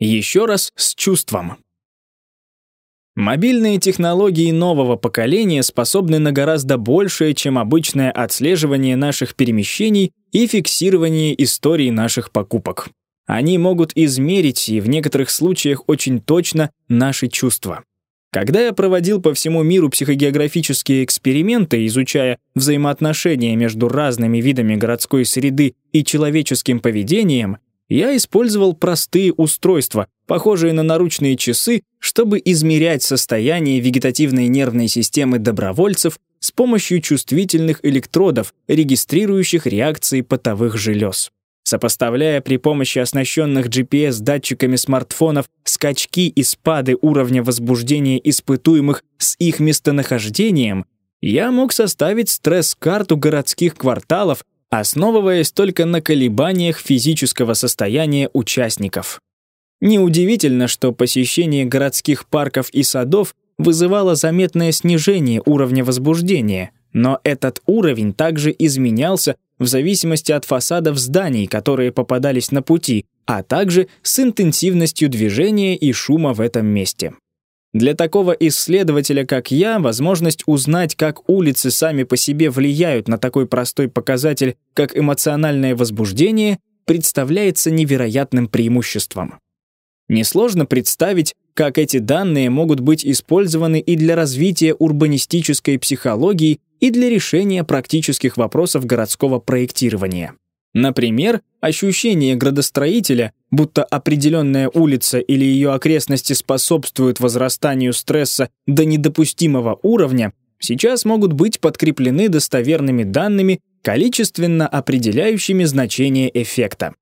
Еще раз с чувством. Мобильные технологии нового поколения способны на гораздо большее, чем обычное отслеживание наших перемещений и фиксирование истории наших покупок. Они могут измерить и в некоторых случаях очень точно наши чувства. Когда я проводил по всему миру психогеографические эксперименты, изучая взаимоотношения между разными видами городской среды и человеческим поведением, я использовал простые устройства, похожие на наручные часы, чтобы измерять состояние вегетативной нервной системы добровольцев с помощью чувствительных электродов, регистрирующих реакции потовых желез. Сопоставляя при помощи оснащенных GPS-датчиками смартфонов скачки и спады уровня возбуждения испытуемых с их местонахождением, я мог составить стресс-карту городских кварталов основываясь только на колебаниях физического состояния участников. Неудивительно, что посещение городских парков и садов вызывало заметное снижение уровня возбуждения, но этот уровень также изменялся в зависимости от фасадов зданий, которые попадались на пути, а также с интенсивностью движения и шума в этом месте. Для такого исследователя, как я, возможность узнать, как улицы сами по себе влияют на такой простой показатель, как эмоциональное возбуждение, представляется невероятным преимуществом. Несложно представить, как эти данные могут быть использованы и для развития урбанистической психологии, и для решения практических вопросов городского проектирования. Например, ощущение градостроителя, будто определенная улица или ее окрестности способствуют возрастанию стресса до недопустимого уровня, сейчас могут быть подкреплены достоверными данными, количественно определяющими значение эффекта.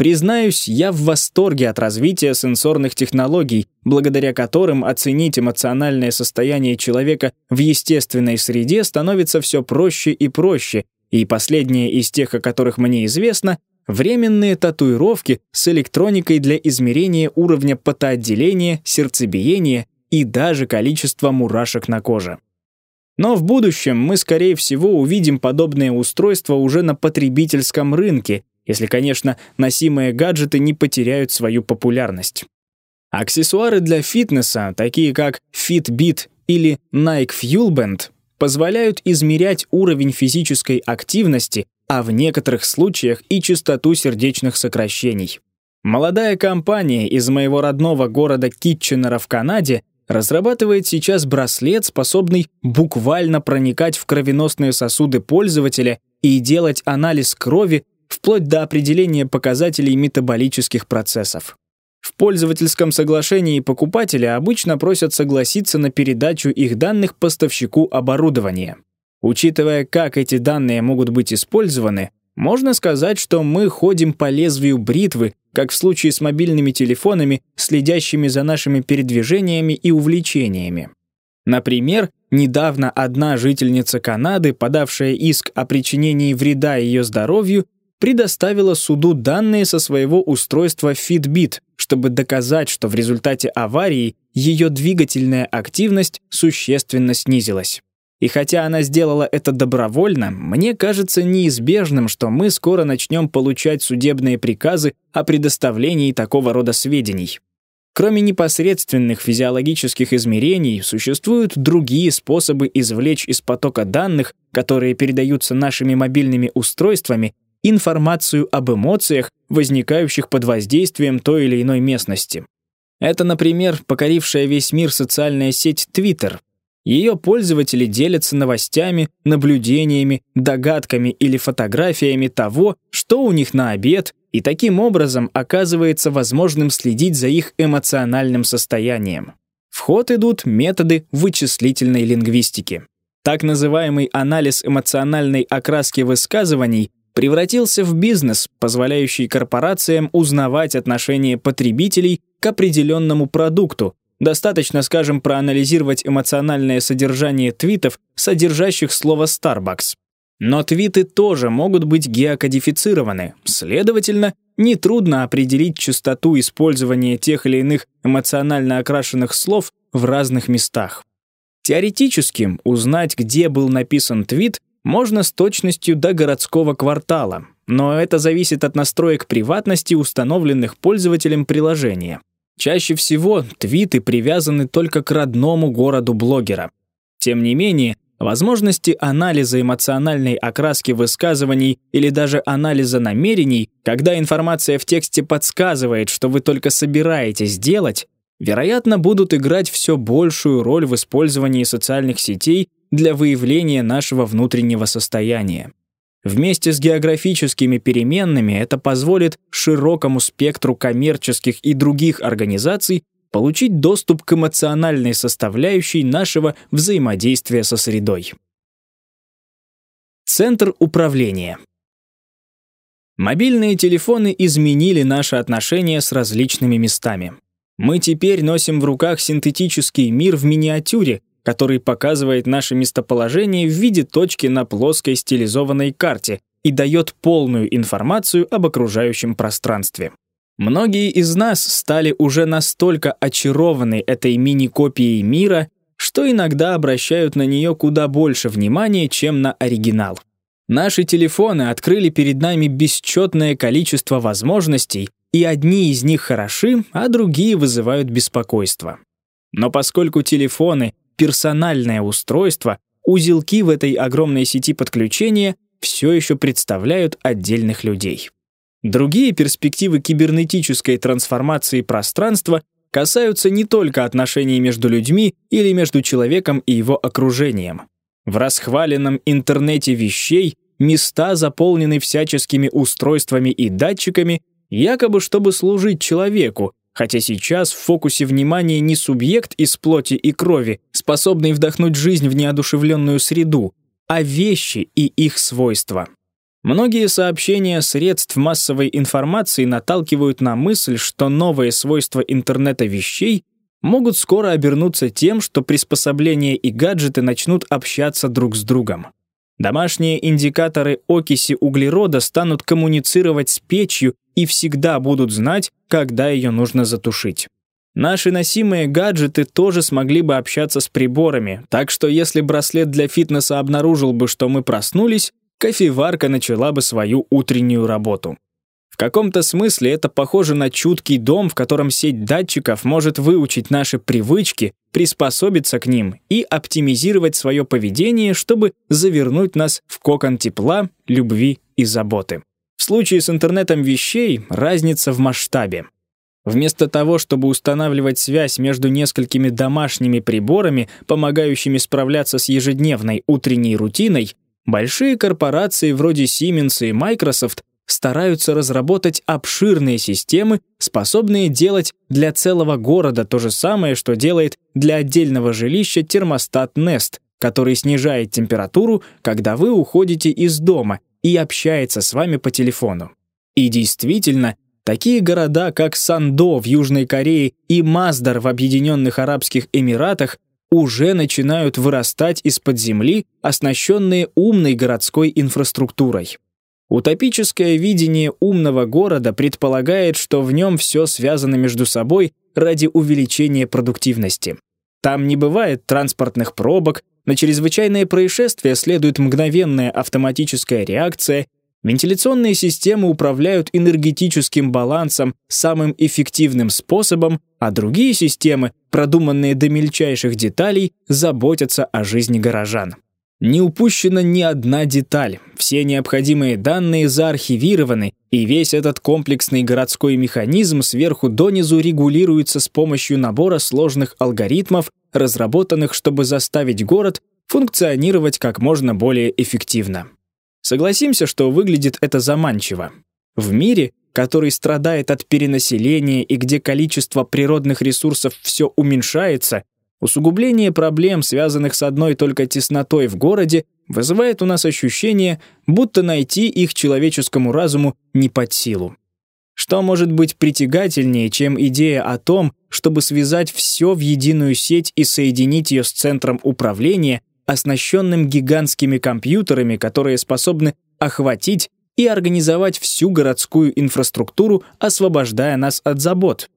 Признаюсь, я в восторге от развития сенсорных технологий, благодаря которым оценить эмоциональное состояние человека в естественной среде становится все проще и проще, и последнее из тех, о которых мне известно, временные татуировки с электроникой для измерения уровня потоотделения, сердцебиения и даже количества мурашек на коже. Но в будущем мы, скорее всего, увидим подобные устройства уже на потребительском рынке, если, конечно, носимые гаджеты не потеряют свою популярность. Аксессуары для фитнеса, такие как Fitbit или Nike FuelBand, позволяют измерять уровень физической активности, а в некоторых случаях и частоту сердечных сокращений. Молодая компания из моего родного города Китченера в Канаде разрабатывает сейчас браслет, способный буквально проникать в кровеносные сосуды пользователя и делать анализ крови вплоть до определения показателей метаболических процессов. В пользовательском соглашении покупатели обычно просят согласиться на передачу их данных поставщику оборудования. Учитывая, как эти данные могут быть использованы, можно сказать, что мы ходим по лезвию бритвы, как в случае с мобильными телефонами, следящими за нашими передвижениями и увлечениями. Например, недавно одна жительница Канады, подавшая иск о причинении вреда ее здоровью, предоставила суду данные со своего устройства Fitbit, чтобы доказать, что в результате аварии ее двигательная активность существенно снизилась. И хотя она сделала это добровольно, мне кажется неизбежным, что мы скоро начнем получать судебные приказы о предоставлении такого рода сведений. Кроме непосредственных физиологических измерений, существуют другие способы извлечь из потока данных, которые передаются нашими мобильными устройствами, информацию об эмоциях, возникающих под воздействием той или иной местности. Это, например, покорившая весь мир социальная сеть Twitter. Ее пользователи делятся новостями, наблюдениями, догадками или фотографиями того, что у них на обед, и таким образом оказывается возможным следить за их эмоциональным состоянием. В ход идут методы вычислительной лингвистики. Так называемый анализ эмоциональной окраски высказываний превратился в бизнес, позволяющий корпорациям узнавать отношение потребителей к определенному продукту. Достаточно, скажем, проанализировать эмоциональное содержание твитов, содержащих слово Starbucks. Но твиты тоже могут быть геокодифицированы, следовательно, нетрудно определить частоту использования тех или иных эмоционально окрашенных слов в разных местах. Теоретически, узнать, где был написан твит, можно с точностью до городского квартала, но это зависит от настроек приватности, установленных пользователем приложения. Чаще всего твиты привязаны только к родному городу блогера. Тем не менее, возможности анализа эмоциональной окраски высказываний или даже анализа намерений, когда информация в тексте подсказывает, что вы только собираетесь делать, вероятно, будут играть все большую роль в использовании социальных сетей для выявления нашего внутреннего состояния. Вместе с географическими переменными это позволит широкому спектру коммерческих и других организаций получить доступ к эмоциональной составляющей нашего взаимодействия со средой. Центр управления. Мобильные телефоны изменили наши отношения с различными местами. Мы теперь носим в руках синтетический мир в миниатюре, который показывает наше местоположение в виде точки на плоской стилизованной карте и дает полную информацию об окружающем пространстве. Многие из нас стали уже настолько очарованы этой мини-копией мира, что иногда обращают на нее куда больше внимания, чем на оригинал. Наши телефоны открыли перед нами бесчетное количество возможностей, и одни из них хороши, а другие вызывают беспокойство. Но поскольку телефоны персональное устройство, узелки в этой огромной сети подключения все еще представляют отдельных людей. Другие перспективы кибернетической трансформации пространства касаются не только отношений между людьми или между человеком и его окружением. В расхваленном интернете вещей места заполнены всяческими устройствами и датчиками, якобы чтобы служить человеку, Хотя сейчас в фокусе внимания не субъект из плоти и крови, способный вдохнуть жизнь в неодушевленную среду, а вещи и их свойства. Многие сообщения средств массовой информации наталкивают на мысль, что новые свойства интернета вещей могут скоро обернуться тем, что приспособления и гаджеты начнут общаться друг с другом. Домашние индикаторы окиси углерода станут коммуницировать с печью и всегда будут знать, когда ее нужно затушить. Наши носимые гаджеты тоже смогли бы общаться с приборами, так что если браслет для фитнеса обнаружил бы, что мы проснулись, кофеварка начала бы свою утреннюю работу каком-то смысле это похоже на чуткий дом, в котором сеть датчиков может выучить наши привычки, приспособиться к ним и оптимизировать свое поведение, чтобы завернуть нас в кокон тепла, любви и заботы. В случае с интернетом вещей разница в масштабе. Вместо того, чтобы устанавливать связь между несколькими домашними приборами, помогающими справляться с ежедневной утренней рутиной, большие корпорации вроде Siemens и Microsoft стараются разработать обширные системы, способные делать для целого города то же самое, что делает для отдельного жилища термостат Nest, который снижает температуру, когда вы уходите из дома и общается с вами по телефону. И действительно, такие города, как Сандо в Южной Корее и Маздар в Объединенных Арабских Эмиратах уже начинают вырастать из-под земли, оснащенные умной городской инфраструктурой. Утопическое видение умного города предполагает, что в нем все связано между собой ради увеличения продуктивности. Там не бывает транспортных пробок, на чрезвычайные происшествия следует мгновенная автоматическая реакция, вентиляционные системы управляют энергетическим балансом самым эффективным способом, а другие системы, продуманные до мельчайших деталей, заботятся о жизни горожан. Не упущена ни одна деталь, все необходимые данные заархивированы, и весь этот комплексный городской механизм сверху донизу регулируется с помощью набора сложных алгоритмов, разработанных, чтобы заставить город функционировать как можно более эффективно. Согласимся, что выглядит это заманчиво. В мире, который страдает от перенаселения и где количество природных ресурсов все уменьшается, Усугубление проблем, связанных с одной только теснотой в городе, вызывает у нас ощущение, будто найти их человеческому разуму не под силу. Что может быть притягательнее, чем идея о том, чтобы связать все в единую сеть и соединить ее с центром управления, оснащенным гигантскими компьютерами, которые способны охватить и организовать всю городскую инфраструктуру, освобождая нас от забот?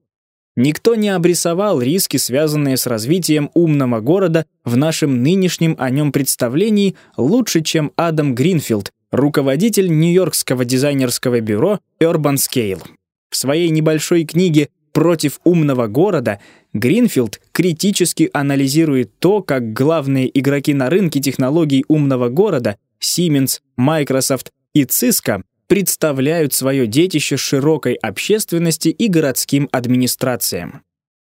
Никто не обрисовал риски, связанные с развитием умного города в нашем нынешнем о нем представлении лучше, чем Адам Гринфилд, руководитель Нью-Йоркского дизайнерского бюро Urban Scale. В своей небольшой книге против умного города, Гринфилд критически анализирует то, как главные игроки на рынке технологий умного города Siemens, Microsoft и Cisco представляют свое детище широкой общественности и городским администрациям.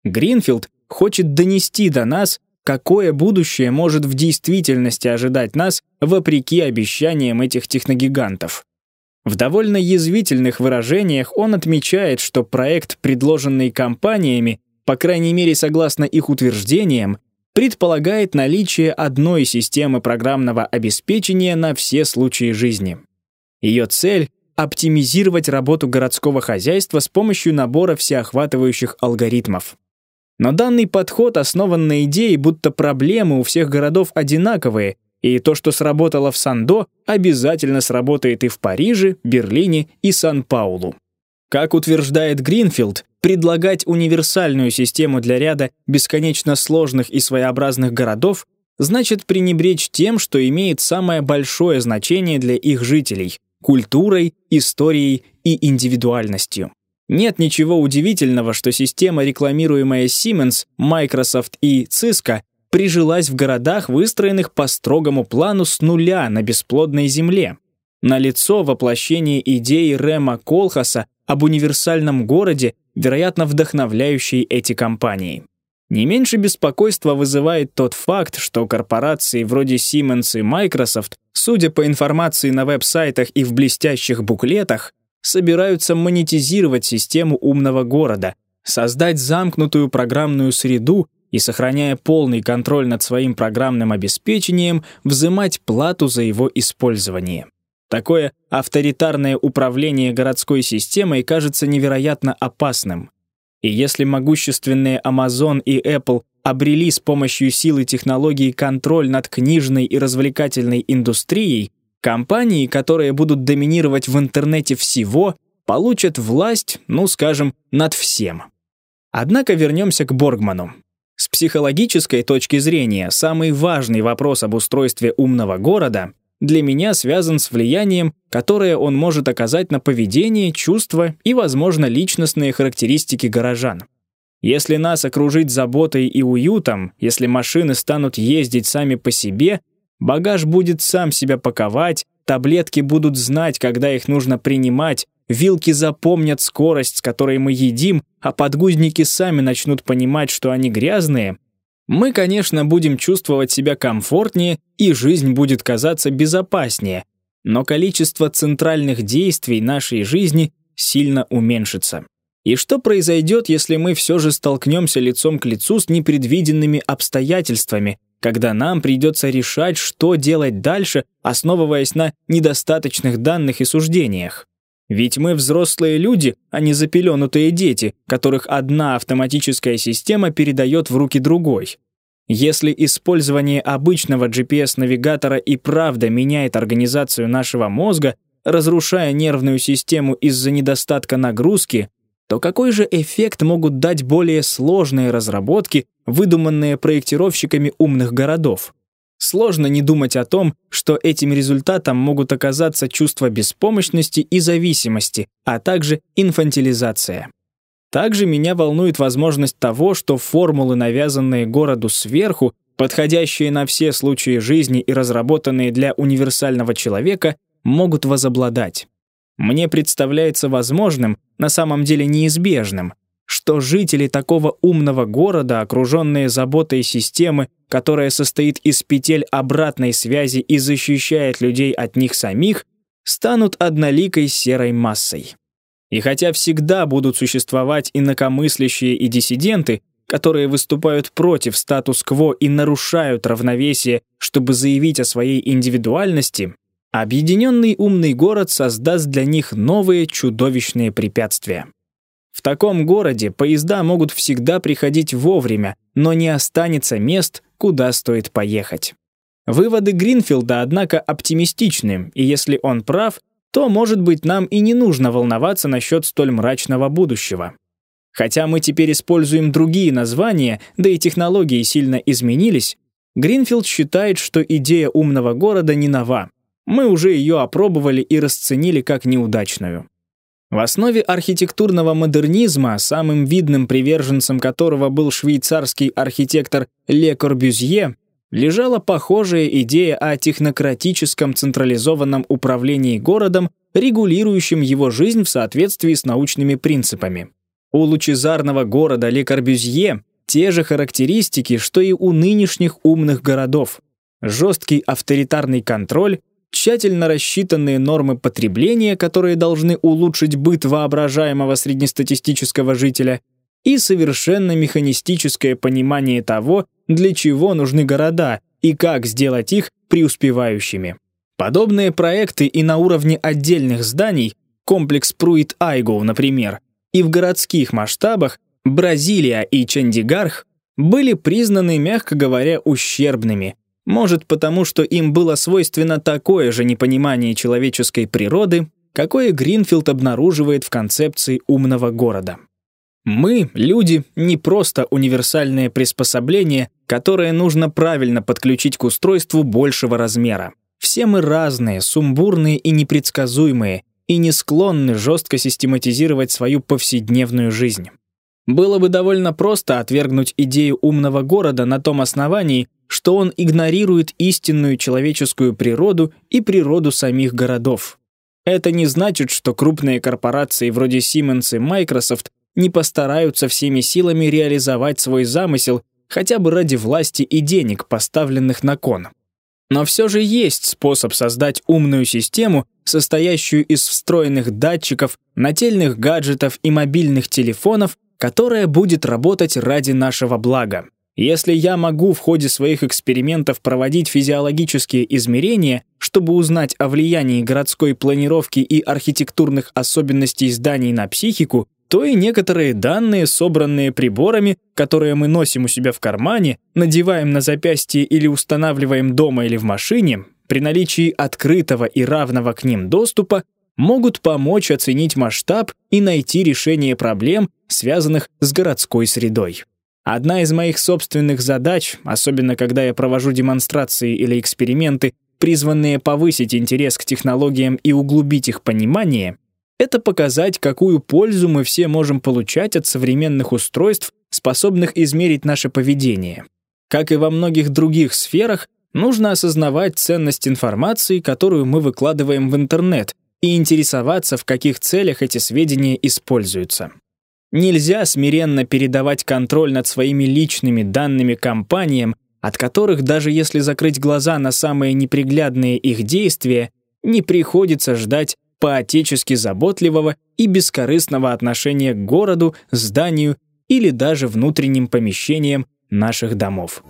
Гринфилд хочет донести до нас, какое будущее может в действительности ожидать нас вопреки обещаниям этих техногигантов. В довольно язвительных выражениях он отмечает, что проект, предложенный компаниями, по крайней мере согласно их утверждениям, предполагает наличие одной системы программного обеспечения на все случаи жизни. Ее цель — оптимизировать работу городского хозяйства с помощью набора всеохватывающих алгоритмов. Но данный подход основан на идее, будто проблемы у всех городов одинаковые, и то, что сработало в Сандо, обязательно сработает и в Париже, Берлине и Сан-Паулу. Как утверждает Гринфилд, предлагать универсальную систему для ряда бесконечно сложных и своеобразных городов значит пренебречь тем, что имеет самое большое значение для их жителей — культурой, историей и индивидуальностью. Нет ничего удивительного, что система, рекламируемая Siemens, Microsoft и Cisco, прижилась в городах, выстроенных по строгому плану с нуля на бесплодной земле. Налицо воплощение идеи Рема Колхаса об универсальном городе, вероятно, вдохновляющей эти компании. Не меньше беспокойства вызывает тот факт, что корпорации вроде Siemens и Microsoft, судя по информации на веб-сайтах и в блестящих буклетах, собираются монетизировать систему умного города, создать замкнутую программную среду, и, сохраняя полный контроль над своим программным обеспечением, взимать плату за его использование. Такое авторитарное управление городской системой кажется невероятно опасным. И если могущественные Amazon и Apple обрели с помощью силы технологий контроль над книжной и развлекательной индустрией, компании, которые будут доминировать в интернете всего, получат власть, ну, скажем, над всем. Однако вернемся к Боргману. С психологической точки зрения, самый важный вопрос об устройстве умного города для меня связан с влиянием, которое он может оказать на поведение, чувства и, возможно, личностные характеристики горожан. Если нас окружить заботой и уютом, если машины станут ездить сами по себе, багаж будет сам себя паковать, таблетки будут знать, когда их нужно принимать, Вилки запомнят скорость, с которой мы едим, а подгузники сами начнут понимать, что они грязные. Мы, конечно, будем чувствовать себя комфортнее, и жизнь будет казаться безопаснее, но количество центральных действий нашей жизни сильно уменьшится. И что произойдет, если мы все же столкнемся лицом к лицу с непредвиденными обстоятельствами, когда нам придется решать, что делать дальше, основываясь на недостаточных данных и суждениях? Ведь мы взрослые люди, а не запеленутые дети, которых одна автоматическая система передает в руки другой. Если использование обычного GPS-навигатора и правда меняет организацию нашего мозга, разрушая нервную систему из-за недостатка нагрузки, то какой же эффект могут дать более сложные разработки, выдуманные проектировщиками умных городов? Сложно не думать о том, что этим результатом могут оказаться чувство беспомощности и зависимости, а также инфантилизация. Также меня волнует возможность того, что формулы, навязанные городу сверху, подходящие на все случаи жизни и разработанные для универсального человека, могут возобладать. Мне представляется возможным, на самом деле неизбежным, что жители такого умного города, окруженные заботой системы, которая состоит из петель обратной связи и защищает людей от них самих, станут одноликой серой массой. И хотя всегда будут существовать инакомыслящие и диссиденты, которые выступают против статус-кво и нарушают равновесие, чтобы заявить о своей индивидуальности, объединенный умный город создаст для них новые чудовищные препятствия. В таком городе поезда могут всегда приходить вовремя, но не останется мест, куда стоит поехать. Выводы Гринфилда, однако, оптимистичны, и если он прав, то, может быть, нам и не нужно волноваться насчет столь мрачного будущего. Хотя мы теперь используем другие названия, да и технологии сильно изменились, Гринфилд считает, что идея умного города не нова. Мы уже ее опробовали и расценили как неудачную. В основе архитектурного модернизма, самым видным приверженцем которого был швейцарский архитектор Ле Корбюзье, лежала похожая идея о технократическом централизованном управлении городом, регулирующем его жизнь в соответствии с научными принципами. У лучезарного города Ле Корбюзье те же характеристики, что и у нынешних умных городов. Жесткий авторитарный контроль, тщательно рассчитанные нормы потребления, которые должны улучшить быт воображаемого среднестатистического жителя, и совершенно механистическое понимание того, для чего нужны города и как сделать их преуспевающими. Подобные проекты и на уровне отдельных зданий, комплекс Пруит-Айго, например, и в городских масштабах Бразилия и Чандигарх были признаны, мягко говоря, ущербными, может потому, что им было свойственно такое же непонимание человеческой природы, какое Гринфилд обнаруживает в концепции умного города. Мы, люди, не просто универсальное приспособление, которое нужно правильно подключить к устройству большего размера. Все мы разные, сумбурные и непредсказуемые, и не склонны жестко систематизировать свою повседневную жизнь. Было бы довольно просто отвергнуть идею умного города на том основании, что он игнорирует истинную человеческую природу и природу самих городов. Это не значит, что крупные корпорации вроде Siemens и Microsoft не постараются всеми силами реализовать свой замысел хотя бы ради власти и денег, поставленных на кон. Но все же есть способ создать умную систему, состоящую из встроенных датчиков, нательных гаджетов и мобильных телефонов, которая будет работать ради нашего блага. Если я могу в ходе своих экспериментов проводить физиологические измерения, чтобы узнать о влиянии городской планировки и архитектурных особенностей зданий на психику, то и некоторые данные, собранные приборами, которые мы носим у себя в кармане, надеваем на запястье или устанавливаем дома или в машине, при наличии открытого и равного к ним доступа, могут помочь оценить масштаб и найти решение проблем, связанных с городской средой. Одна из моих собственных задач, особенно когда я провожу демонстрации или эксперименты, призванные повысить интерес к технологиям и углубить их понимание, это показать, какую пользу мы все можем получать от современных устройств, способных измерить наше поведение. Как и во многих других сферах, нужно осознавать ценность информации, которую мы выкладываем в интернет, и интересоваться, в каких целях эти сведения используются. Нельзя смиренно передавать контроль над своими личными данными компаниям, от которых, даже если закрыть глаза на самые неприглядные их действия, не приходится ждать по-отечески заботливого и бескорыстного отношения к городу, зданию или даже внутренним помещениям наших домов.